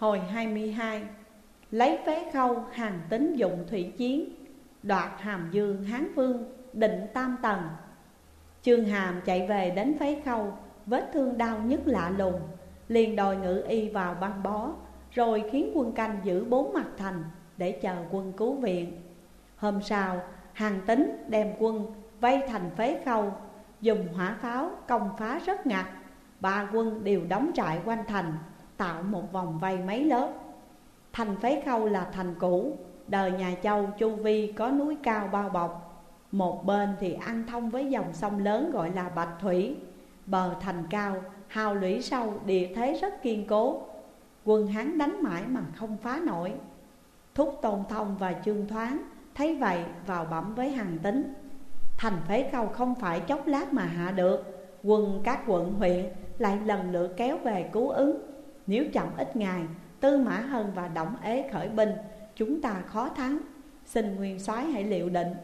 Hồi 22 Lấy phế khâu hàng tính dụng thủy chiến, Đoạt hàm dương hán vương, định tam tầng Trương Hàm chạy về đến phế khâu, Vết thương đau nhất lạ lùng, Liền đòi ngự y vào băng bó, Rồi khiến quân canh giữ bốn mặt thành Để chờ quân cứu viện. Hôm sau, hàng tính đem quân vây thành phế khâu, Dùng hỏa pháo công phá rất ngặt, Ba quân đều đóng trại quanh thành. Tạo một vòng vây mấy lớp. Thành phế khâu là thành cũ Đời nhà châu Chu Vi có núi cao bao bọc. Một bên thì ăn thông với dòng sông lớn gọi là Bạch Thủy. Bờ thành cao, hào lũy sâu, địa thế rất kiên cố. Quân Hán đánh mãi mà không phá nổi. Thúc Tôn Thông và Trương Thoáng thấy vậy vào bẩm với Hằng Tính. Thành phế khâu không phải chốc lát mà hạ được. Quân các quận huyện lại lần lượt kéo về cứu ứng. Nếu chậm ít ngày, Tư Mã Hân và Động Ế khởi binh Chúng ta khó thắng. Xin nguyên soái hãy liệu định.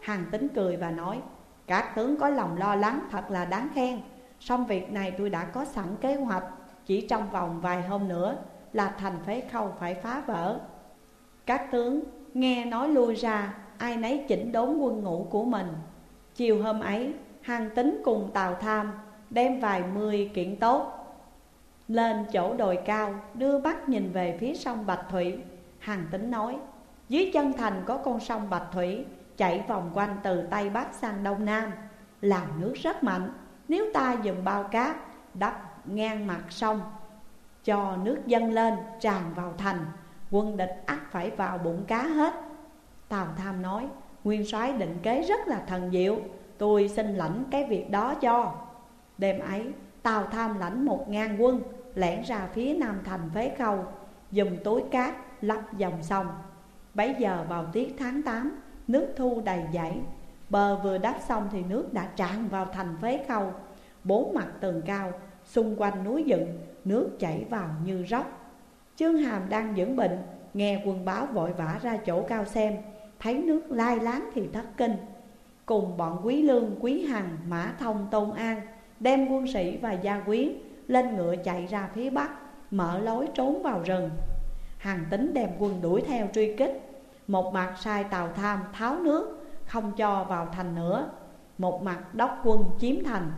Hàng tính cười và nói Các tướng có lòng lo lắng thật là đáng khen. Xong việc này tôi đã có sẵn kế hoạch. Chỉ trong vòng vài hôm nữa Là thành phế khâu phải phá vỡ. Các tướng nghe nói lui ra Ai nấy chỉnh đốn quân ngũ của mình. Chiều hôm ấy Hàng tính cùng Tào Tham Đem vài mươi kiện tốt lên chỗ đồi cao, Đưa mắt nhìn về phía sông Bạch Thủy. Hàng tính nói, Dưới chân thành có con sông Bạch Thủy Chạy vòng quanh từ Tây Bắc sang Đông Nam. Làm nước rất mạnh. Nếu ta dùng bao cát, Đắp ngang mặt sông, Cho nước dâng lên, tràn vào thành, Quân địch ắt phải vào bụng cá hết. Tào Tham nói, Nguyên soái định kế rất là thần diệu. Tôi xin lãnh cái việc đó cho. Đêm ấy, Tào Tham lãnh một ngàn quân Lẻn ra phía nam thành phế khâu Dùng túi cát lấp dòng sông. Bấy giờ vào tiết tháng 8 Nước thu đầy dãy. Bờ vừa đắp xong thì nước đã tràn vào thành phế khâu. Bốn mặt tường cao Xung quanh núi dựng Nước chảy vào như róc. Trương Hàm đang dưỡng bệnh Nghe quân báo vội vã ra chỗ cao xem Thấy nước lai láng thì thất kinh. Cùng bọn quý lương, quý hằng, mã thông, tôn an Đem quân sĩ và gia quyến lên ngựa chạy ra phía bắc Mở lối trốn vào rừng. Hàng tính đem quân đuổi theo truy kích. Một mặt sai tàu tham tháo nước Không cho vào thành nữa. Một mặt đốc quân chiếm thành.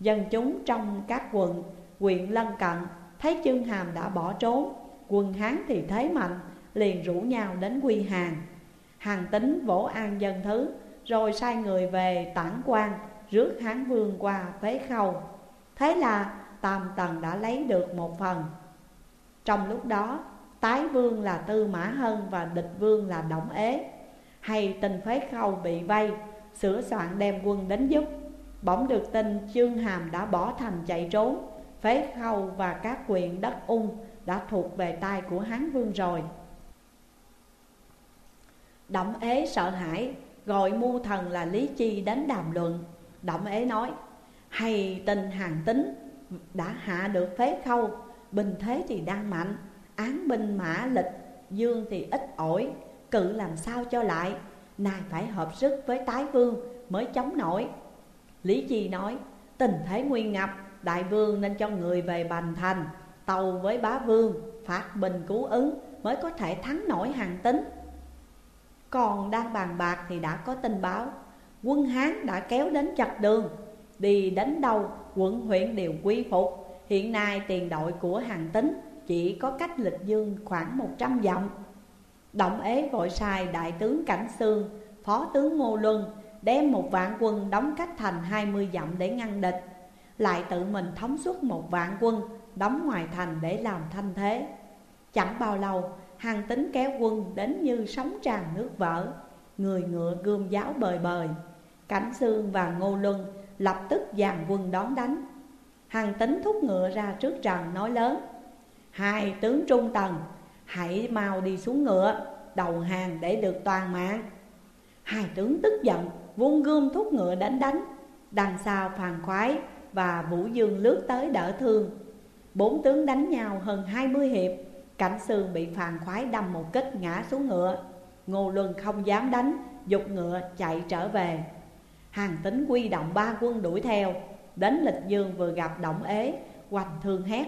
Dân chúng trong các quận, huyện lân cận Thấy chương hàm đã bỏ trốn Quân Hán thì thế mạnh Liền rủ nhau đến quy hàng. Hàng tính vỗ an dân thứ Rồi sai người về tản quan Rước Hán Vương qua phế khâu. Thế là Tam Tần đã lấy được một phần. Trong lúc đó, Tái vương là Tư Mã Hân và địch vương là Động Ế. Hay tình phế khâu bị vây, Sửa soạn đem quân đến giúp. Bỗng được tin Chương Hàm đã bỏ thành chạy trốn, Phế khâu và các quyền đất ung đã thuộc về tay của Hán Vương rồi. Động ế sợ hãi, Gọi mu thần là Lý Chi đến đàm luận. Động ế nói, Hay tin hàng tính đã hạ được phế khâu, Bình thế thì đang mạnh, Án binh mã lịch, Dương thì ít ỏi, Cự làm sao cho lại, Nay phải hợp sức với tái vương Mới chống nổi. Lý Chi nói, Tình thế nguy ngập, Đại vương nên cho người về Bành Thành, Tàu với bá vương Phạt bình cứu ứng Mới có thể thắng nổi hàng tính. Còn đang bàn bạc thì đã có tin báo, Quân Hán đã kéo đến chặt đường Đi đến đâu, quận huyện đều quy phục. Hiện nay tiền đội của hàng tính Chỉ có cách lịch dương khoảng 100 dặm. Động ế vội sai đại tướng Cảnh Sương, Phó tướng Ngô Luân Đem một vạn quân đóng cách thành 20 dặm để ngăn địch. Lại tự mình thống suất một vạn quân Đóng ngoài thành để làm thanh thế. Chẳng bao lâu, hàng tính kéo quân đến như sóng tràn nước vỡ, Người ngựa gươm giáo bời bời. Cảnh Sương và Ngô Luân lập tức dàn quân đón đánh. Hàng tính thúc ngựa ra trước trần nói lớn, Hai tướng trung tầng Hãy mau đi xuống ngựa, Đầu hàng để được toàn mạng. Hai tướng tức giận Vung gươm thúc ngựa đánh đánh. Đằng sau phàn khoái Và Vũ Dương lướt tới đỡ thương. Bốn tướng đánh nhau hơn hai mươi hiệp, Cảnh sương bị phàn khoái đâm một kích ngã xuống ngựa. Ngô Luân không dám đánh, Dục ngựa chạy trở về. Hàng tính quy động ba quân đuổi theo. Đến lịch dương vừa gặp động ế Hoành thương hét.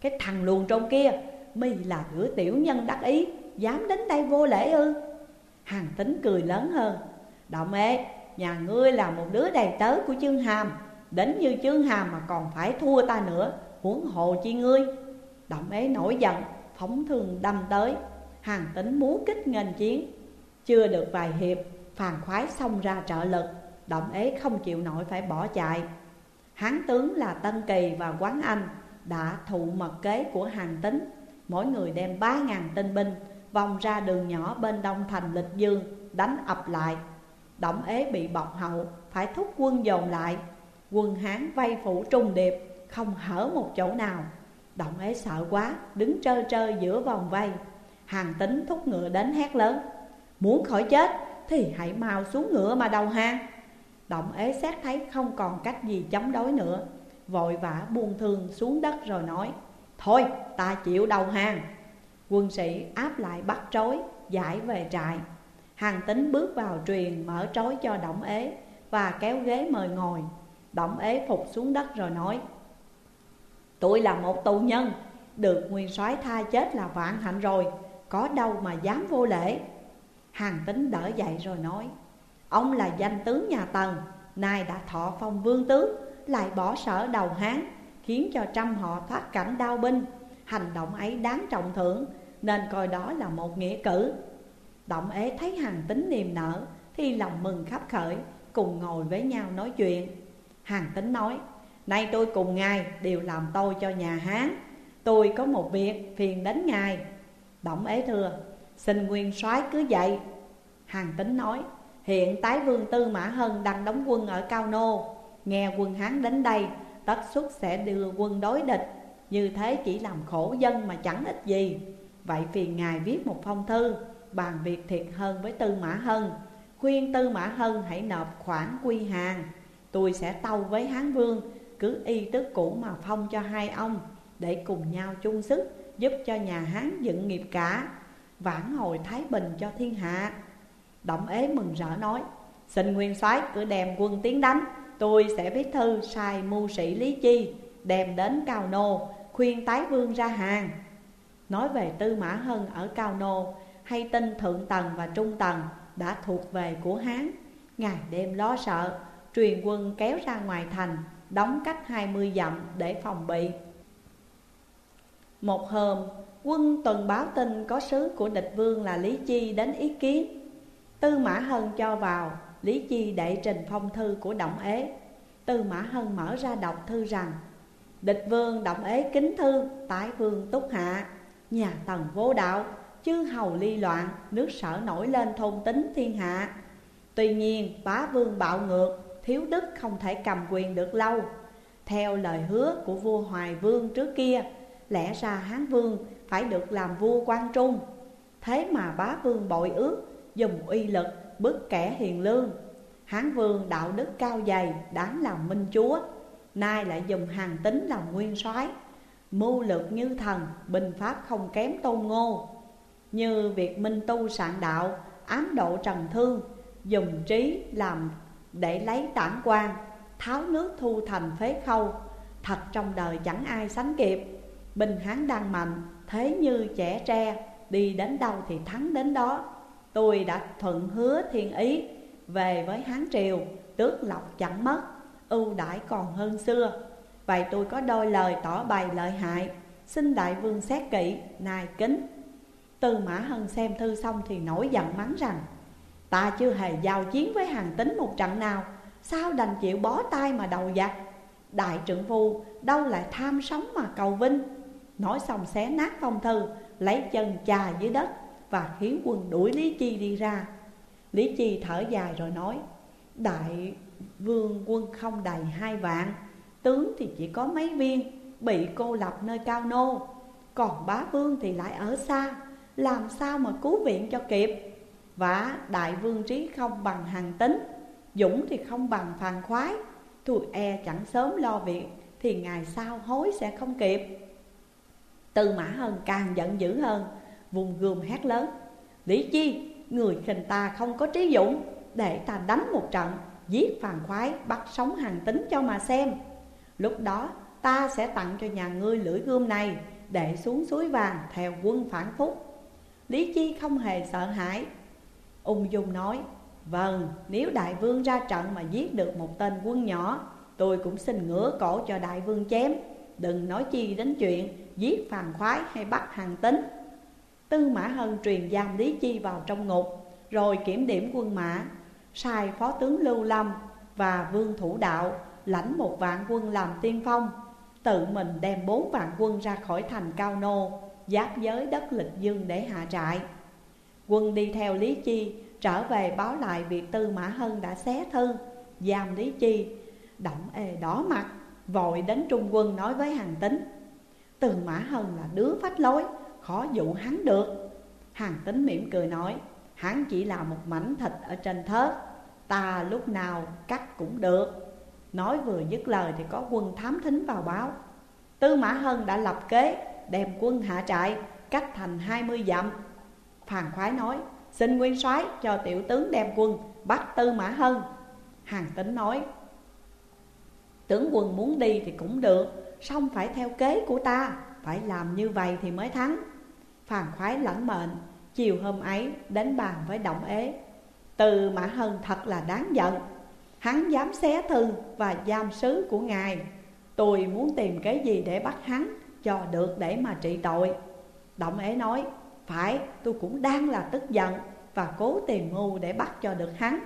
Cái thằng luồn trong kia mi là đứa tiểu nhân đắc ý Dám đến đây vô lễ ư? Hàng tính cười lớn hơn. Động ế nhà ngươi là một đứa đầy tớ của chương hàm. Đến như chương hàm mà còn phải thua ta nữa Huống hồ chi ngươi? Động ế nổi giận, phóng thương đâm tới. Hàng tính muốn kích nghênh chiến. Chưa được vài hiệp, phàn khoái xông ra trợ lực. Động ế không chịu nổi phải bỏ chạy. Hán tướng là Tân Kỳ và Quán Anh Đã thụ mật kế của hàng tính Mỗi người đem ba ngàn tinh binh, Vòng ra đường nhỏ bên đông thành lịch dương, Đánh ập lại. Động ế bị bọc hậu, Phải thúc quân dồn lại. Quân Hán vây phủ trung điệp, Không hở một chỗ nào. Động ế sợ quá, Đứng trơ trơ giữa vòng vây. Hàng tính thúc ngựa đến hét lớn, Muốn khỏi chết Thì hãy mau xuống ngựa mà đầu hàng. Động ế xét thấy không còn cách gì chống đối nữa. Vội vã buông thương xuống đất rồi nói Thôi ta chịu đầu hàng. Quân sĩ áp lại bắt trói, Giải về trại. Hàng tính bước vào truyền mở trói cho động ế Và kéo ghế mời ngồi. Động ế phục xuống đất rồi nói Tôi là một tù nhân Được nguyên soái tha chết là vạn hạnh rồi Có đâu mà dám vô lễ. Hàng tính đỡ dậy rồi nói Ông là danh tướng nhà Tần, Nay đã thọ phong vương tướng, Lại bỏ sở đầu Hán, Khiến cho trăm họ thoát cảnh đau binh. Hành động ấy đáng trọng thưởng, Nên coi đó là một nghĩa cử. Động ế thấy hàng tính niềm nở, Thì lòng mừng khắp khởi, Cùng ngồi với nhau nói chuyện. Hàng tính nói, Nay tôi cùng ngài đều làm tôi cho nhà Hán, Tôi có một việc phiền đến ngài. Động ế thưa, Xin nguyên soái cứ dậy. Hàng tính nói Hiện tái vương Tư Mã Hân đang đóng quân ở Cao Nô. Nghe quân Hán đến đây, Tất xuất sẽ đưa quân đối địch. Như thế chỉ làm khổ dân mà chẳng ích gì. Vậy phiền ngài viết một phong thư, Bàn việc thiệt hơn với Tư Mã Hân. Khuyên Tư Mã Hân hãy nộp khoản quy hàng. Tôi sẽ tâu với Hán Vương, Cứ y tức cũ mà phong cho hai ông, Để cùng nhau chung sức, Giúp cho nhà Hán dựng nghiệp cả. Vãn hồi Thái Bình cho thiên hạ. Động ế mừng rỡ nói, Xin nguyên soái cứ đem quân tiến đánh, Tôi sẽ viết thư sai mưu sĩ Lý Chi, Đem đến Cao Nô, Khuyên tái vương ra hàng. Nói về Tư Mã Hân ở Cao Nô, Hay tin Thượng Tần và Trung Tần Đã thuộc về của Hán, Ngày đêm lo sợ, Truyền quân kéo ra ngoài thành, Đóng cách hai mươi dặm để phòng bị. Một hôm, Quân tuần báo tin có sứ của địch vương là Lý Chi đến ý kiến. Tư Mã Hân cho vào, Lý Chi đệ trình phong thư của Động Ế. Tư Mã Hân mở ra đọc thư rằng, Địch vương Động Ế kính thư, Tái vương túc hạ. Nhà tần vô đạo, Chư hầu ly loạn, Nước sở nổi lên thôn tính thiên hạ. Tuy nhiên, bá vương bạo ngược, Thiếu đức không thể cầm quyền được lâu. Theo lời hứa của vua Hoài Vương trước kia, Lẽ ra Hán Vương phải được làm vua quan trung. Thế mà bá vương bội ước Dùng uy lực bức kẻ hiền lương. Hán vương đạo đức cao dày đáng làm minh chúa. Nay lại dùng hàng tính làm nguyên soái. Mưu lược như thần, bình pháp không kém tôn ngô. Như việc minh tu sạn đạo, ám độ trần thương Dùng trí làm để lấy tản quan Tháo nước thu thành phế khâu. Thật trong đời chẳng ai sánh kịp. Bình Hán đang mạnh, thế như trẻ tre Đi đến đâu thì thắng đến đó. Tôi đã thuận hứa thiên ý Về với Hán Triều, Tước lộc chẳng mất, Ưu đãi còn hơn xưa. Vậy tôi có đôi lời tỏ bày lợi hại. Xin đại vương xét kỹ Nài kính. Tư Mã Hân xem thư xong thì nổi giận mắng rằng, Ta chưa hề giao chiến với hàng tính một trận nào. Sao đành chịu bó tay mà đầu giặc? Đại trưởng phu, đâu lại tham sống mà cầu vinh? Nói xong xé nát phong thư, Lấy chân chà dưới đất. Và khiến quân đuổi Lý Chi đi ra. Lý Chi thở dài rồi nói, Đại vương quân không đầy hai vạn, Tướng thì chỉ có mấy viên, Bị cô lập nơi cao nô. Còn bá vương thì lại ở xa, Làm sao mà cứu viện cho kịp? Và đại vương trí không bằng hàng tính, Dũng thì không bằng phàn khoái. Thùi e chẳng sớm lo việc, Thì ngày sau hối sẽ không kịp. Tư mã hơn càng giận dữ hơn Vùng gươm hét lớn. Lý chi Người khinh ta không có trí dũng Để ta đánh một trận Giết phàn khoái bắt sống hàng tính cho mà xem. Lúc đó ta sẽ tặng cho nhà ngươi lưỡi gươm này để xuống suối vàng theo quân phản phúc. Lý Chi không hề sợ hãi. Ung dung nói Vâng, nếu đại vương ra trận mà giết được một tên quân nhỏ Tôi cũng xin ngửa cổ cho đại vương chém. Đừng nói chi đến chuyện giết phàn khoái hay bắt hàng tính. Tư Mã Hân truyền giam Lý Chi vào trong ngục, Rồi kiểm điểm quân mã, Sai phó tướng Lưu Lâm và Vương Thủ Đạo Lãnh một vạn quân làm tiên phong, Tự mình đem bốn vạn quân ra khỏi thành Cao Nô, Giáp giới đất lịch dương để hạ trại. Quân đi theo Lý Chi Trở về báo lại việc Tư Mã Hân đã xé thư, Giam Lý Chi Động ê đỏ mặt, Vội đến trung quân nói với hàng tính, Tư Mã Hân là đứa phách lối Khó dụ hắn được. Hàng tính mỉm cười nói, Hắn chỉ là một mảnh thịt ở trên thớt, Ta lúc nào cắt cũng được. Nói vừa dứt lời thì có quân thám thính vào báo. Tư Mã Hân đã lập kế, đem quân hạ trại, cách thành hai mươi dặm. Phàn khoái nói, xin nguyên soái cho tiểu tướng đem quân, bắt Tư Mã Hân. Hàng tính nói, Tướng quân muốn đi thì cũng được, song phải theo kế của ta, Phải làm như vậy thì mới thắng. Phàn khoái lãnh mệnh, Chiều hôm ấy đến bàn với động ế. Từ Mã Hân thật là đáng giận. Hắn dám xé thư và giam sứ của ngài. Tôi muốn tìm cái gì để bắt hắn cho được để mà trị tội. Động ế nói, Phải, tôi cũng đang là tức giận Và cố tìm mưu để bắt cho được hắn.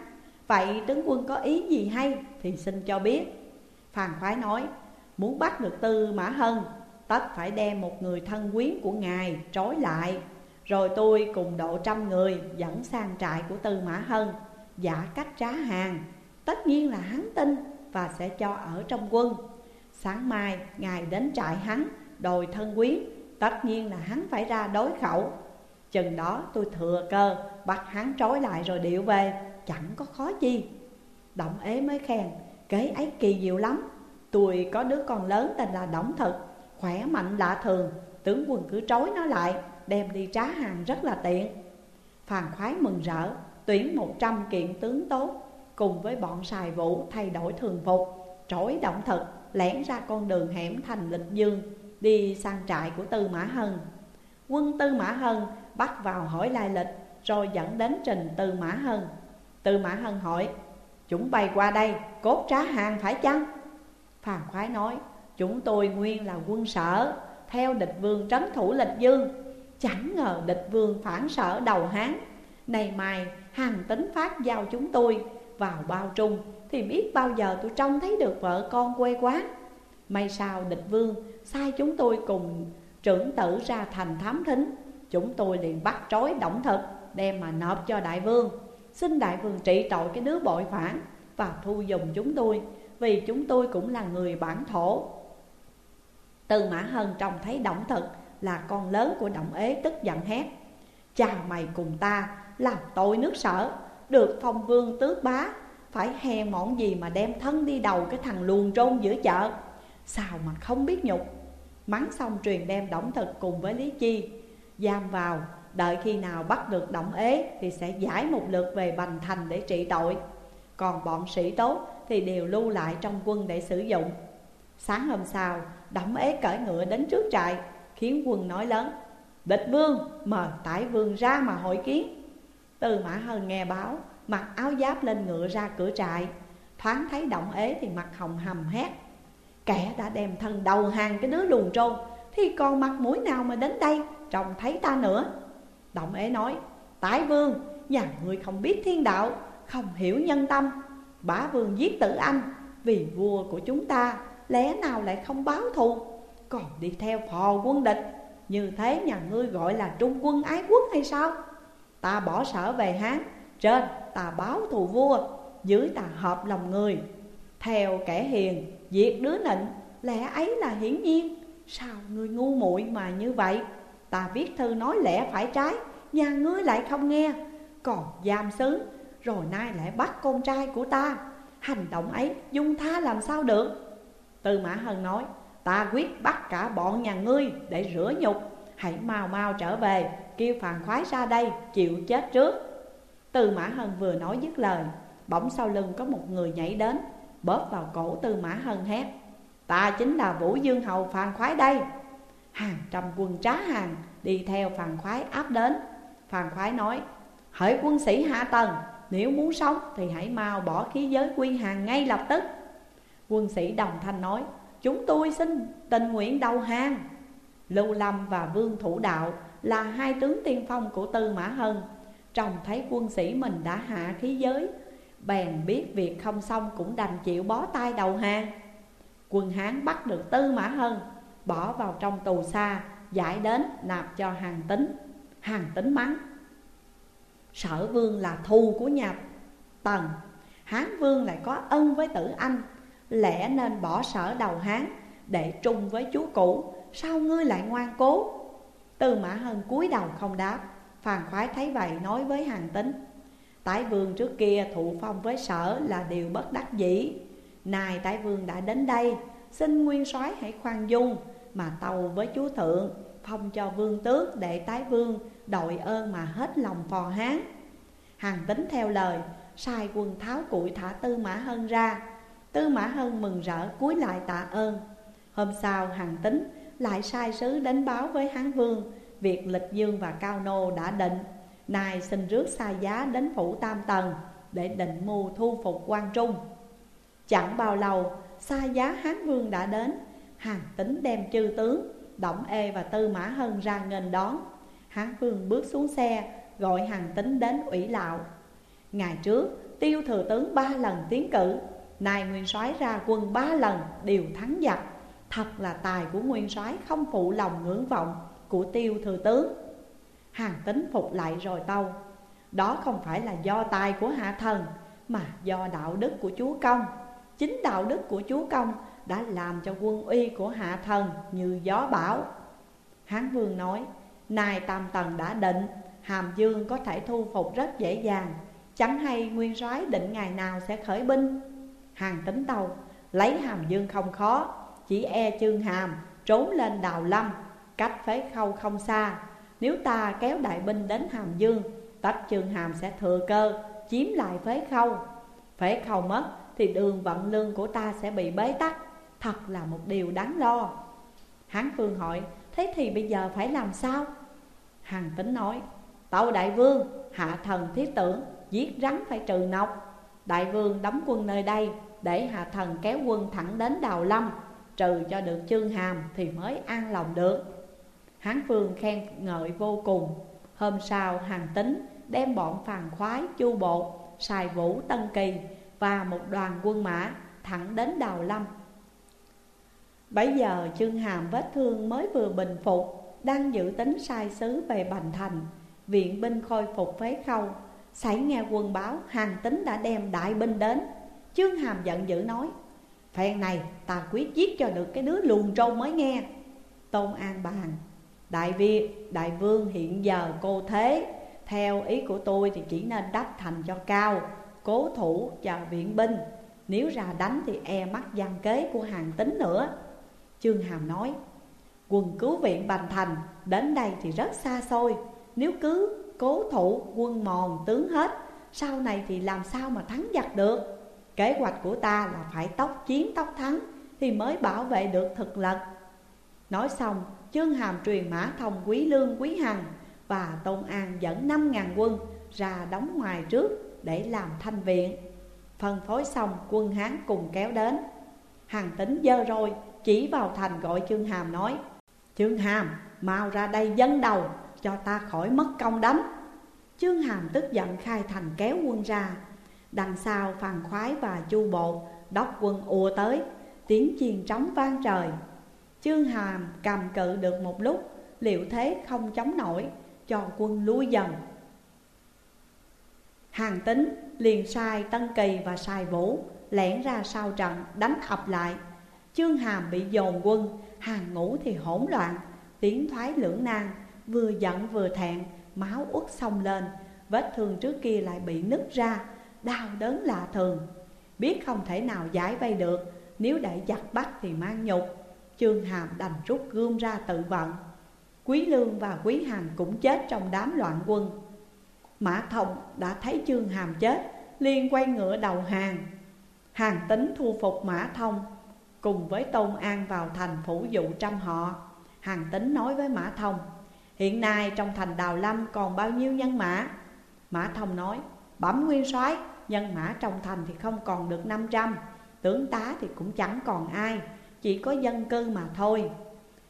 Vậy tướng quân có ý gì hay thì xin cho biết. Phàn khoái nói, Muốn bắt được Tư Mã Hân Tất phải đem một người thân quyến của ngài trói lại. Rồi tôi cùng độ trăm người dẫn sang trại của Tư Mã Hân, Giả cách trá hàng. Tất nhiên là hắn tin và sẽ cho ở trong quân. Sáng mai, ngài đến trại hắn đòi thân quyến. Tất nhiên là hắn phải ra đối khẩu. Chừng đó tôi thừa cơ bắt hắn trói lại rồi điệu về. Chẳng có khó chi. Động ế mới khen, Kế ấy kỳ diệu lắm. Tôi có đứa con lớn tên là Đổng Thực. Khỏe mạnh lạ thường. Tướng quân cứ trói nó lại, Đem đi trá hàng rất là tiện. Phàn khoái mừng rỡ, Tuyển một trăm kiện tướng tốt, Cùng với bọn xài vũ thay đổi thường phục. Trối động thực lẻn ra con đường hẻm thành lịch dương, Đi sang trại của Tư Mã Hân. Quân Tư Mã Hân bắt vào hỏi lai lịch, Rồi dẫn đến trình Tư Mã Hân. Tư Mã Hân hỏi, Chúng bay qua đây, cốt trá hàng phải chăng? Phàn khoái nói Chúng tôi nguyên là quân sở, Theo địch vương trấn thủ lịch dương. Chẳng ngờ địch vương phản sở đầu Hán. Này mai, hàng tính phát giao chúng tôi vào bao trung, Thì biết bao giờ tôi trông thấy được vợ con quê quán. May sao địch vương sai chúng tôi cùng trưởng tử ra thành thám thính. Chúng tôi liền bắt trói động thực, đem mà nộp cho đại vương. Xin đại vương trị tội cái đứa bội phản và thu dùng chúng tôi, Vì chúng tôi cũng là người bản thổ. Từ Mã Hân trông thấy động thực là con lớn của động ế tức giận hét. Chào mày cùng ta, làm tội nước sở, Được phong vương tước bá, Phải hè mọn gì mà đem thân đi đầu cái thằng luồn trôn giữa chợ? Sao mà không biết nhục? Mắng xong truyền đem động thực cùng với Lý Chi. Giam vào, Đợi khi nào bắt được động ế Thì sẽ giải một lượt về Bành Thành để trị tội. Còn bọn sĩ tốt thì đều lưu lại trong quân để sử dụng. Sáng hôm sau Động ế cởi ngựa đến trước trại, Khiến quân nói lớn, Địch vương, mời tải vương ra mà hội kiến. Từ Mã hơn nghe báo, Mặc áo giáp lên ngựa ra cửa trại, Thoáng thấy động ế thì mặt hồng hầm hét, Kẻ đã đem thân đầu hàng cái đứa luồn trôn, Thì còn mặt mũi nào mà đến đây Trông thấy ta nữa? Động ế nói, Tái vương, Nhà người không biết thiên đạo, Không hiểu nhân tâm. Bá vương giết tử anh Vì vua của chúng ta Lẽ nào lại không báo thù? Còn đi theo phò quân địch, Như thế nhà ngươi gọi là trung quân ái quốc hay sao? Ta bỏ sở về Hán, Trên ta báo thù vua, Dưới ta hợp lòng người. Theo kẻ hiền, Diệt đứa nịnh, Lẽ ấy là hiển nhiên. Sao ngươi ngu muội mà như vậy? Ta viết thư nói lẽ phải trái, Nhà ngươi lại không nghe. Còn giam sứ Rồi nay lại bắt con trai của ta. Hành động ấy, dung tha làm sao được? Tư Mã Hân nói, Ta quyết bắt cả bọn nhà ngươi để rửa nhục, Hãy mau mau trở về, Kêu phàn khoái ra đây, chịu chết trước. Tư Mã Hân vừa nói dứt lời, Bỗng sau lưng có một người nhảy đến, Bóp vào cổ Tư Mã Hân hét, Ta chính là Vũ Dương Hầu phàn khoái đây. Hàng trăm quân trá hàng đi theo phàn khoái áp đến. Phàn khoái nói, Hỡi quân sĩ hạ tầng, Nếu muốn sống thì hãy mau bỏ khí giới quy hàng ngay lập tức. Quân sĩ đồng thanh nói, Chúng tôi xin tình nguyện đầu hàng. Lưu Lâm và Vương Thủ Đạo là hai tướng tiên phong của Tư Mã Hân. Trông thấy quân sĩ mình đã hạ khí giới, Bèn biết việc không xong cũng đành chịu bó tay đầu hàng. Quân Hán bắt được Tư Mã Hân, Bỏ vào trong tù xa, Giải đến nạp cho hàng tính Hàng tính mắng, Sở vương là thù của nhà Tần, Hán vương lại có ân với tử anh Lẽ nên bỏ sở đầu Hán Để trung với chúa cũ, Sao ngươi lại ngoan cố? Tư Mã Hân cúi đầu không đáp, Phàn khoái thấy vậy nói với hàng tính Tái vương trước kia thụ phong với sở là điều bất đắc dĩ. Nay tái vương đã đến đây, Xin nguyên soái hãy khoan dung Mà tàu với chúa thượng, Phong cho vương tước để tái vương Đội ơn mà hết lòng phò hán. Hàng tính theo lời, Sai quân tháo củi thả Tư Mã Hân ra Tư Mã Hân mừng rỡ, cúi lại tạ ơn. Hôm sau, hàng tính lại sai sứ đến báo với Hán Vương, Việc Lịch Dương và Cao Nô đã định. Nay xin rước xa giá đến phủ Tam Tần Để định mưu thu phục quan Trung. Chẳng bao lâu xa giá Hán Vương đã đến. Hàng tính đem chư tướng Động Ê và Tư Mã Hân ra nghênh đón. Hán Vương bước xuống xe, Gọi hàng tính đến ủy lạo. Ngày trước, tiêu thừa tướng ba lần tiến cử. Nay nguyên soái ra quân ba lần, đều thắng giặc. Thật là tài của nguyên soái không phụ lòng ngưỡng vọng của tiêu thừa tướng. Hàng tính phục lại rồi tâu. Đó không phải là do tài của hạ thần, Mà do đạo đức của chúa công. Chính đạo đức của chúa công đã làm cho quân uy của hạ thần như gió bão. Hán vương nói Nay tam tần đã định, Hàm dương có thể thu phục rất dễ dàng. Chẳng hay nguyên soái định ngày nào sẽ khởi binh? Hàng tính tàu. Lấy hàm dương không khó, Chỉ e chương hàm, trốn lên đào lâm, Cách phế khâu không xa. Nếu ta kéo đại binh đến hàm dương Tất chương hàm sẽ thừa cơ, Chiếm lại phế khâu. Phế khâu mất thì đường vận lương của ta sẽ bị bế tắc. Thật là một điều đáng lo. Hán Phương hỏi, Thế thì bây giờ phải làm sao? Hằng tính nói Tâu đại vương, hạ thần thiết tưởng, Giết rắn phải trừ nọc. Đại vương đóng quân nơi đây Để hạ thần kéo quân thẳng đến Đào Lâm. Trừ cho được chương hàm Thì mới an lòng được. Hán vương khen ngợi vô cùng. Hôm sau hàng tính đem bọn phàn khoái, chu bột Sài vũ, tân kỳ Và một đoàn quân mã thẳng đến Đào Lâm. Bấy giờ chương hàm vết thương mới vừa bình phục, Đang dự tính sai sứ về Bành Thành, Viện binh khôi phục phế khâu Xảy nghe quân báo hàng tính đã đem đại binh đến. Trương hàm giận dữ nói Phen này ta quyết giết cho được cái đứa luồn trâu mới nghe. Tôn An bàn Đại Việt, Đại Vương hiện giờ cô thế. Theo ý của tôi thì chỉ nên đắp thành cho cao Cố thủ chờ viện binh. Nếu ra đánh thì e mắc gian kế của hàng tính nữa. Trương Hàm nói Quân cứu viện Bành Thành đến đây thì rất xa xôi. Nếu cứ cố thủ, quân mòn, tướng hết. Sau này thì làm sao mà thắng giặc được? Kế hoạch của ta là phải tốc chiến, tốc thắng Thì mới bảo vệ được thực lực. Nói xong Trương Hàm truyền mã thông Quý Lương, Quý Hằng Và Tôn An dẫn 5.000 quân ra đóng ngoài trước để làm thanh viện. Phân phối xong, quân Hán cùng kéo đến. Hằng tính dơ rồi chỉ vào thành gọi Trương Hàm nói Trương Hàm, mau ra đây dân đầu cho ta khỏi mất công đánh. Trương Hàm tức giận khai thành kéo quân ra. Đằng sau phàn khoái và chu bộ Đốc quân ùa tới, Tiếng chiên trống vang trời. Trương Hàm cầm cự được một lúc, Liệu thế không chống nổi, Cho quân lui dần. Hàng tính liền sai Tân Kỳ và sai Vũ Lẻn ra sau trận đánh ập lại. Trương Hàm bị dồn quân, Hàng ngũ thì hỗn loạn Tiến thoái lưỡng nan. Vừa giận vừa thẹn, Máu uất xông lên, Vết thương trước kia lại bị nứt ra, Đau đớn lạ thường. Biết không thể nào giải vây được, Nếu để giặc bắt thì mang nhục. Trương Hàm đành rút gươm ra tự vận. Quý Lương và Quý Hàm cũng chết trong đám loạn quân. Mã Thông đã thấy Trương Hàm chết, liền quay ngựa đầu hàng. Hàng tính thu phục Mã Thông, Cùng với Tôn An vào thành phủ dụ trăm họ. Hàng tính nói với Mã Thông Hiện nay trong thành Đào Lâm còn bao nhiêu nhân mã? Mã Thông nói, Bẩm nguyên soái, nhân mã trong thành thì không còn được 500 Tướng tá thì cũng chẳng còn ai, Chỉ có dân cư mà thôi.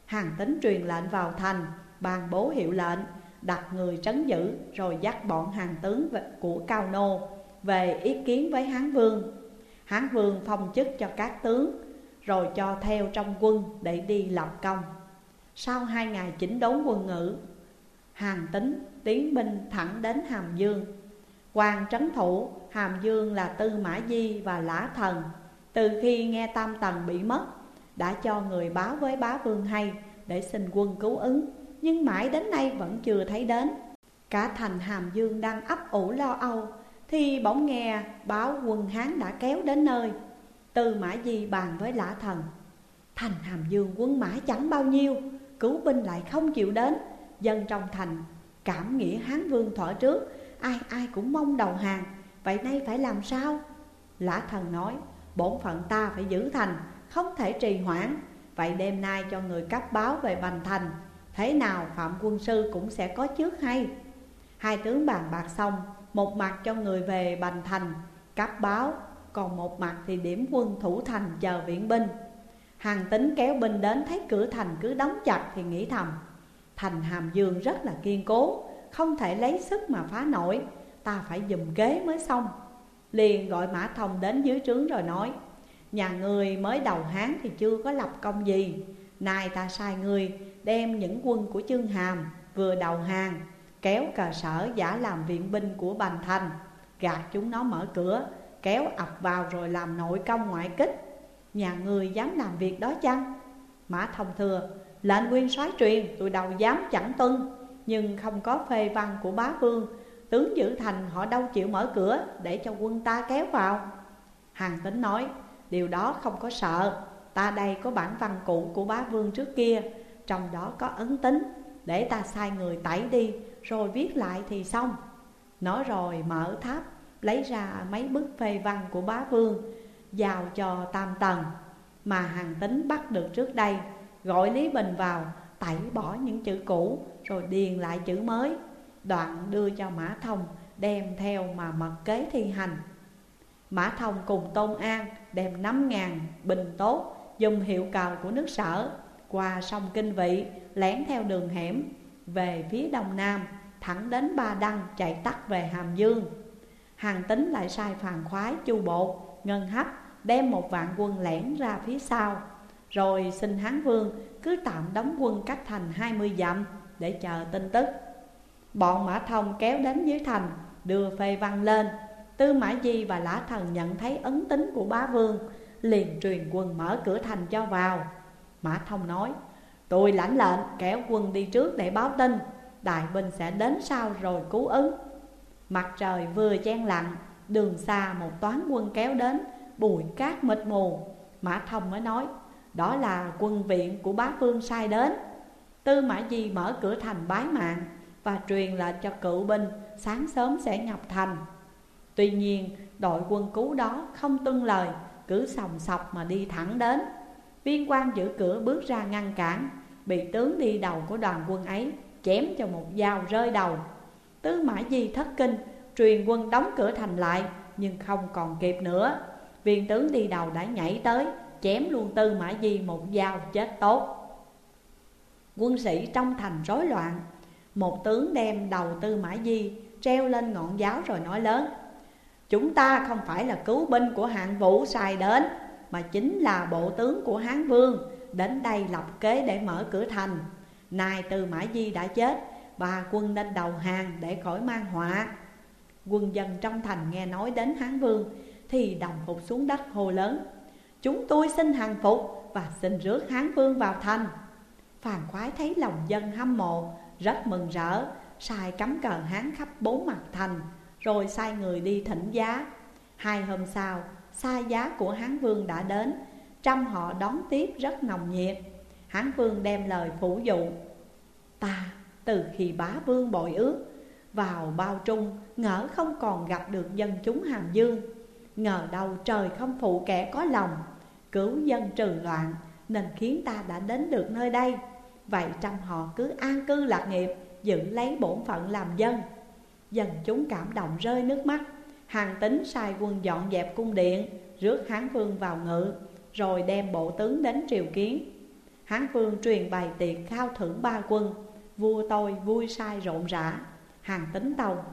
Hàng tính truyền lệnh vào thành Bàn bố hiệu lệnh, Đặt người trấn giữ, Rồi dắt bọn hàng tướng của Cao Nô Về ý kiến với Hán Vương. Hán Vương phong chức cho các tướng, Rồi cho theo trong quân để đi lập công. Sau hai ngày chỉnh đốn quân ngữ Hàng tính tiến binh thẳng đến Hàm Dương. Hoàng trấn thủ, Hàm Dương là Tư Mã Di và Lã Thần. Từ khi nghe Tam Tần bị mất, Đã cho người báo với bá vương hay Để xin quân cứu ứng, Nhưng mãi đến nay vẫn chưa thấy đến. Cả thành Hàm Dương đang ấp ủ lo âu, Thì bỗng nghe báo quân Hán đã kéo đến nơi. Tư Mã Di bàn với Lã Thần, Thành Hàm Dương quân mã chẳng bao nhiêu Cứu binh lại không chịu đến. Dân trong thành cảm nghĩa Hán Vương thọ trước, Ai ai cũng mong đầu hàng, Vậy nay phải làm sao? Lã thần nói, Bổn phận ta phải giữ thành, Không thể trì hoãn. Vậy đêm nay cho người cấp báo về Bành Thành, Thế nào Phạm quân sư cũng sẽ có trước hay. Hai tướng bàn bạc xong, Một mặt cho người về Bành Thành Cấp báo, Còn một mặt thì điểm quân thủ thành chờ viện binh. Hàng tính kéo binh đến thấy cửa thành cứ đóng chặt thì nghĩ thầm, Thành Hàm Dương rất là kiên cố, Không thể lấy sức mà phá nổi, Ta phải dùm kế mới xong. Liền gọi Mã Thông đến dưới trướng rồi nói, Nhà người mới đầu Hán thì chưa có lập công gì, Nay ta sai người đem những quân của Chương Hàm Vừa đầu hàng, Kéo cờ sở giả làm viện binh của Bành Thành, Gạt chúng nó mở cửa, Kéo ập vào rồi làm nội công ngoại kích. Nhà người dám làm việc đó chăng? Mã Thông thừa, Lệnh nguyên soái truyền, tụi đầu dám chẳng tuân, Nhưng không có phê văn của bá vương. Tướng giữ thành, họ đâu chịu mở cửa Để cho quân ta kéo vào. Hàng tính nói, Điều đó không có sợ. Ta đây có bản văn cụ của bá vương trước kia, Trong đó có ấn tính. Để ta sai người tẩy đi, Rồi viết lại thì xong. Nói rồi mở tháp, Lấy ra mấy bức phê văn của bá vương Giao cho tam tầng Mà hàng tính bắt được trước đây. Gọi Lý Bình vào, Tẩy bỏ những chữ cũ, Rồi điền lại chữ mới. Đoạn đưa cho Mã Thông, Đem theo mà mật kế thi hành. Mã Thông cùng Tôn An Đem năm ngàn bình tốt, Dùng hiệu cầu của nước sở. Qua sông Kinh Vị, Lén theo đường hẻm, Về phía đông nam, Thẳng đến Ba Đăng, chạy tắt về Hàm Dương. Hàng tính lại sai phàn khoái, chu bộ Ngân hấp đem một vạn quân lẻn ra phía sau. Rồi xin Hán Vương cứ tạm đóng quân cách thành 20 dặm để chờ tin tức. Bọn Mã Thông kéo đến dưới thành, đưa phê văn lên. Tư Mã Di và Lã Thần nhận thấy ấn tính của bá vương, Liền truyền quân mở cửa thành cho vào. Mã Thông nói, Tôi lãnh lệnh kéo quân đi trước để báo tin, Đại binh sẽ đến sau rồi cứu ứng. Mặt trời vừa chen lặng, Đường xa một toán quân kéo đến Bụi cát mịt mù. Mã Thông mới nói, đó là quân viện của bá vương sai đến. Tư Mã Di mở cửa thành bái mạng Và truyền lệnh cho cựu binh, sáng sớm sẽ nhập thành. Tuy nhiên, đội quân cứu đó không tuân lời, Cứ sòng sọc mà đi thẳng đến. Viên quan giữ cửa bước ra ngăn cản, Bị tướng đi đầu của đoàn quân ấy Chém cho một dao rơi đầu. Tư Mã Di thất kinh, Truyền quân đóng cửa thành lại, Nhưng không còn kịp nữa. Viên tướng đi đầu đã nhảy tới, chém luôn Tư Mã Di một dao chết tốt. Quân sĩ trong thành rối loạn, Một tướng đem đầu Tư Mã Di treo lên ngọn giáo rồi nói lớn, Chúng ta không phải là cứu binh của hạng vũ sai đến, Mà chính là bộ tướng của Hán Vương Đến đây lập kế để mở cửa thành. Nay Tư Mã Di đã chết Bà quân nên đầu hàng để khỏi mang họa. Quân dân trong thành nghe nói đến Hán Vương thì đồng phục xuống đất hô lớn, Chúng tôi xin hàng phục và xin rước Hán Vương vào thành. Phàn khoái thấy lòng dân hâm mộ, Rất mừng rỡ, Sai cắm cờ Hán khắp bốn mặt thành, Rồi sai người đi thỉnh giá. Hai hôm sau Sai giá của Hán Vương đã đến, Trăm họ đón tiếp rất nồng nhiệt. Hán Vương đem lời phủ dụ, Ta từ khi bá vương bội ước, Vào bao trung ngỡ không còn gặp được dân chúng Hàm Dương. Ngờ đâu trời không phụ kẻ có lòng, Cứu dân trừ loạn, Nên khiến ta đã đến được nơi đây. Vậy trăm họ cứ an cư lạc nghiệp, Giữ lấy bổn phận làm dân. Dân chúng cảm động rơi nước mắt, Hàng tính sai quân dọn dẹp cung điện, Rước Hán Vương vào ngự, Rồi đem bộ tướng đến triều kiến. Hán Vương truyền bày tiệc khao thưởng ba quân, Vua tôi vui sai rộn rã, Hàng tính tàu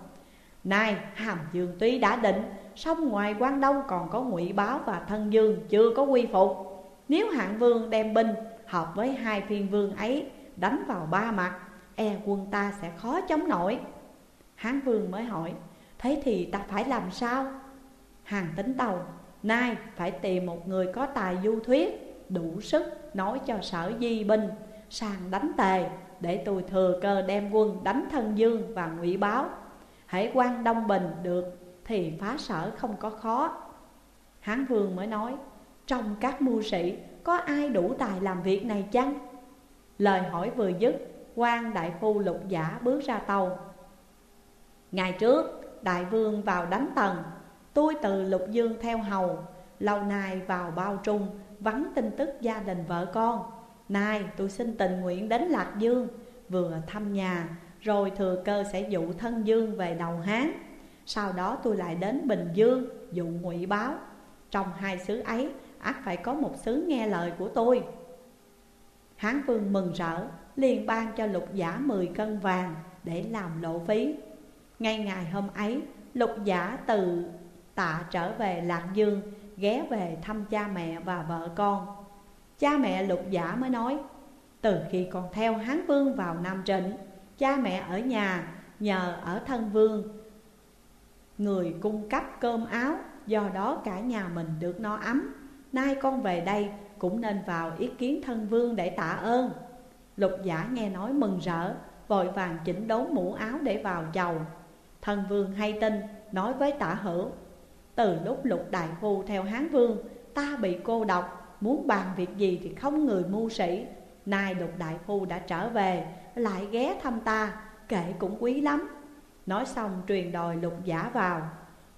Này, Hàm Dương tuy đã định song ngoài quan đông còn có ngụy báo và thân dương chưa có quy phục. Nếu hạng vương đem binh hợp với hai phiên vương ấy Đánh vào ba mặt E quân ta sẽ khó chống nổi. Hán vương mới hỏi, Thế thì ta phải làm sao? Hàng tính tàu, Nay phải tìm một người có tài du thuyết, Đủ sức nói cho sở di binh Sang đánh tề, Để tôi thừa cơ đem quân đánh thân dương và ngụy báo. Hãy quan Đông Bình được thì phá sở không có khó. Hán vương mới nói, Trong các mưu sĩ, có ai đủ tài làm việc này chăng? Lời hỏi vừa dứt, quan đại phu lục giả bước ra tàu. Ngày trước, đại vương vào đánh tần, Tôi từ lục dương theo hầu, Lâu nay vào bao trung, Vắng tin tức gia đình vợ con. Nay tôi xin tình nguyện đến Lạc Dương, Vừa thăm nhà, Rồi thừa cơ sẽ dụ thân dương về đầu Hán. Sau đó tôi lại đến Bình Dương Dụ ngụy báo. Trong hai xứ ấy, ắt phải có một xứ nghe lời của tôi. Hán vương mừng rỡ, liền ban cho lục giả 10 cân vàng để làm lộ phí. Ngay ngày hôm ấy, lục giả từ tạ trở về Lạc Dương, Ghé về thăm cha mẹ và vợ con. Cha mẹ lục giả mới nói, Từ khi còn theo Hán Vương vào Nam Trịnh, Cha mẹ ở nhà nhờ ở thân vương Người cung cấp cơm áo, Do đó cả nhà mình được no ấm. Nay con về đây cũng nên vào ý kiến thân vương để tạ ơn. Lục giả nghe nói mừng rỡ, Vội vàng chỉnh đốn mũ áo để vào chầu Thân vương hay tin, nói với tạ hữu, Từ lúc lục đại phu theo hán vương, Ta bị cô độc, Muốn bàn việc gì thì không người mưu sĩ. Nay lục đại phu đã trở về, Lại ghé thăm ta Kệ cũng quý lắm. Nói xong truyền đòi lục giả vào.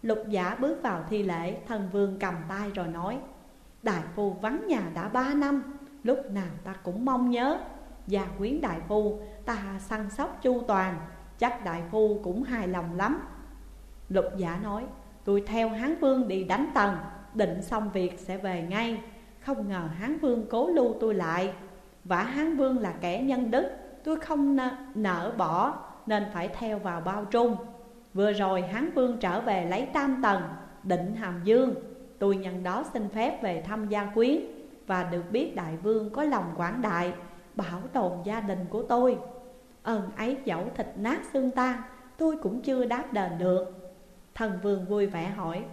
Lục giả bước vào thi lễ, Thần vương cầm tay rồi nói, Đại phu vắng nhà đã ba năm, Lúc nào ta cũng mong nhớ. Gia quyến đại phu, ta săn sóc chu toàn, Chắc đại phu cũng hài lòng lắm. Lục giả nói, Tôi theo Hán Vương đi đánh tần, Định xong việc sẽ về ngay. Không ngờ Hán Vương cố lưu tôi lại. Vả Hán Vương là kẻ nhân đức, Tôi không nỡ bỏ. Nên phải theo vào bao trung. Vừa rồi Hán Vương trở về lấy tam tầng, Định Hàm Dương. Tôi nhân đó xin phép về thăm gia quyến Và được biết đại vương có lòng quảng đại, Bảo tồn gia đình của tôi. Ơn ấy dẫu thịt nát xương tan Tôi cũng chưa đáp đền được. Thần vương vui vẻ hỏi,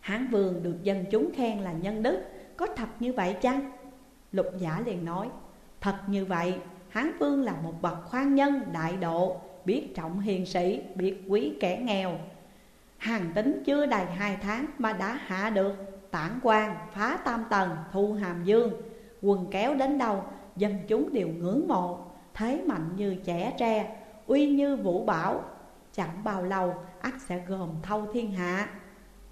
Hán vương được dân chúng khen là nhân đức, Có thật như vậy chăng? Lục giả liền nói, Thật như vậy Hán vương là một bậc khoan nhân, đại độ, Biết trọng hiền sĩ, Biết quý kẻ nghèo. Hàng tính chưa đầy hai tháng Mà đã hạ được, tản quan Phá tam tầng, Thu hàm dương. Quần kéo đến đâu Dân chúng đều ngưỡng mộ. Thế mạnh như trẻ tre, Uy như vũ bảo Chẳng bao lâu, ắt sẽ gồm thâu thiên hạ.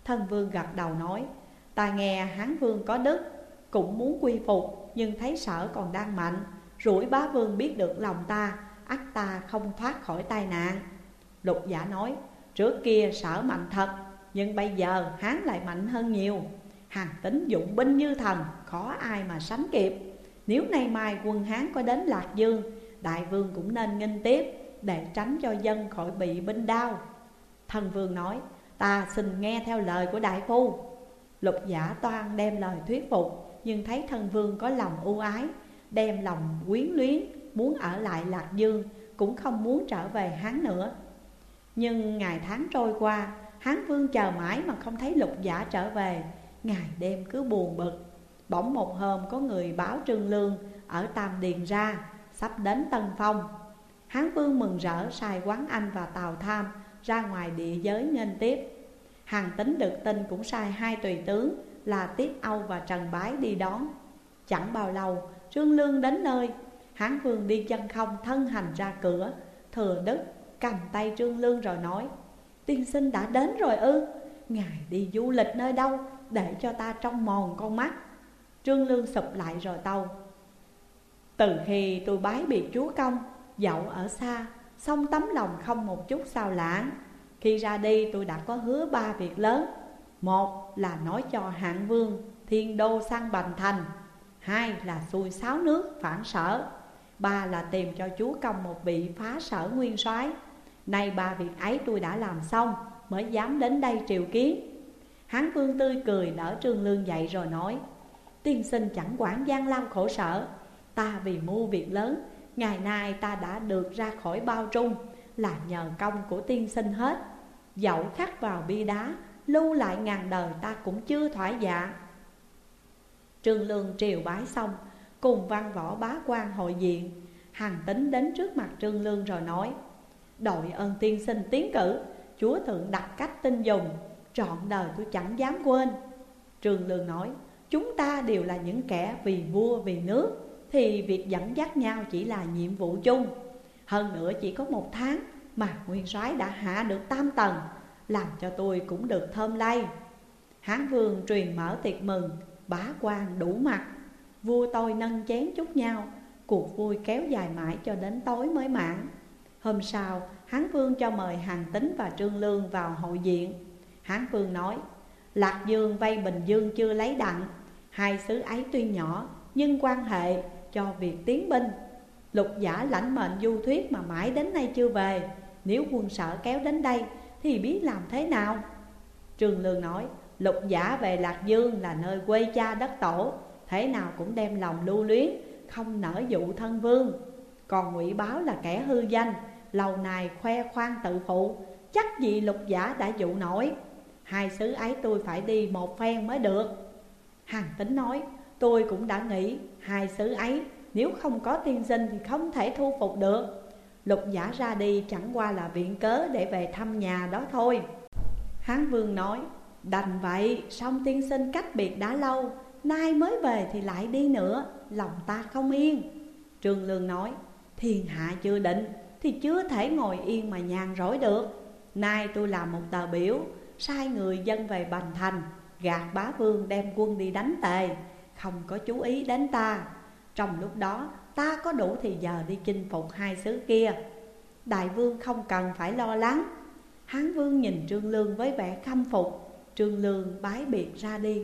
Thân vương gật đầu nói, Ta nghe Hán vương có đức, Cũng muốn quy phục, Nhưng thấy sở còn đang mạnh. Rủi bá vương biết được lòng ta ắt ta không thoát khỏi tai nạn. Lục giả nói, Trước kia sở mạnh thật, Nhưng bây giờ Hán lại mạnh hơn nhiều. Hàng tính dụng binh như thần, Khó ai mà sánh kịp. Nếu nay mai quân Hán có đến Lạc Dương, Đại vương cũng nên nghênh tiếp Để tránh cho dân khỏi bị binh đau Thần vương nói, Ta xin nghe theo lời của đại phu. Lục giả toan đem lời thuyết phục, Nhưng thấy thần vương có lòng ưu ái Đem lòng quyến luyến, Muốn ở lại Lạc Dương, Cũng không muốn trở về Hán nữa. Nhưng ngày tháng trôi qua, Hán vương chờ mãi mà không thấy lục giả trở về. Ngày đêm cứ buồn bực. Bỗng một hôm có người báo trương lương Ở Tam Điền ra, Sắp đến Tân Phong. Hán vương mừng rỡ sai quán anh và Tào Tham Ra ngoài địa giới nghênh tiếp. Hàng tính được tin cũng sai hai tùy tướng Là Tiết Âu và Trần Bái đi đón. Chẳng bao lâu Trương Lương đến nơi, Hán vương đi chân không thân hành ra cửa. Thừa Đức cầm tay Trương Lương rồi nói, Tiên sinh đã đến rồi ư? Ngài đi du lịch nơi đâu Để cho ta trong mòn con mắt? Trương Lương sụp lại rồi tâu, Từ khi tôi bái biệt chúa công, dẫu ở xa Xong tấm lòng không một chút sao lãng. Khi ra đi tôi đã có hứa ba việc lớn. Một là nói cho hạng vương Thiên đô sang bành thành Hai là xuôi sáo nước, phản sở. Ba là tìm cho chúa công một vị phá sở nguyên soái. Nay ba việc ấy tôi đã làm xong, Mới dám đến đây triều kiến. Hán vương tươi cười đỡ trương lương dậy rồi nói, Tiên sinh chẳng quản gian lao khổ sở. Ta vì mưu việc lớn, Ngày nay ta đã được ra khỏi bao trung, Là nhờ công của tiên sinh hết. Dẫu khắc vào bi đá, Lưu lại ngàn đời ta cũng chưa thoải dạ. Trương Lương triều bái xong, Cùng văn võ bá quan hội diện. Hằng tính đến trước mặt Trương Lương rồi nói, Đội ơn tiên sinh tiến cử, Chúa thượng đặt cách tin dùng, Trọn đời tôi chẳng dám quên. Trương Lương nói, Chúng ta đều là những kẻ vì vua, vì nước, Thì việc dẫn dắt nhau chỉ là nhiệm vụ chung. Hơn nữa chỉ có một tháng Mà nguyên soái đã hạ được tam tầng, Làm cho tôi cũng được thơm lây. Hán vương truyền mở tiệc mừng Bá quan đủ mặt. Vua tôi nâng chén chúc nhau Cuộc vui kéo dài mãi cho đến tối mới mãn. Hôm sau, Hán Vương cho mời Hàng Tính và Trương Lương vào hội diện. Hán Vương nói Lạc Dương vây Bình Dương chưa lấy đặng. Hai xứ ấy tuy nhỏ nhưng quan hệ cho việc tiến binh. Lục giả lãnh mệnh du thuyết mà mãi đến nay chưa về. Nếu quân sở kéo đến đây thì biết làm thế nào? Trương Lương nói Lục giả về Lạc Dương là nơi quê cha đất tổ, Thế nào cũng đem lòng lưu luyến, Không nở dụ thân vương. Còn ngụy Báo là kẻ hư danh, Lâu này khoe khoang tự phụ, Chắc gì lục giả đã dụ nổi. Hai xứ ấy tôi phải đi một phen mới được. Hàng tính nói, Tôi cũng đã nghĩ, hai xứ ấy, Nếu không có tiên sinh thì không thể thu phục được. Lục giả ra đi chẳng qua là viện cớ để về thăm nhà đó thôi. Hán vương nói Đành vậy, song tiên sinh cách biệt đã lâu Nay mới về thì lại đi nữa Lòng ta không yên. Trương Lương nói Thiên hạ chưa định Thì chưa thể ngồi yên mà nhàn rỗi được. Nay tôi làm một tờ biểu Sai người dân về Bành Thành Gạt bá vương đem quân đi đánh tề Không có chú ý đến ta. Trong lúc đó ta có đủ thì giờ đi chinh phục hai xứ kia. Đại vương không cần phải lo lắng. Hán vương nhìn Trương Lương với vẻ khâm phục Trương Lương bái biệt ra đi.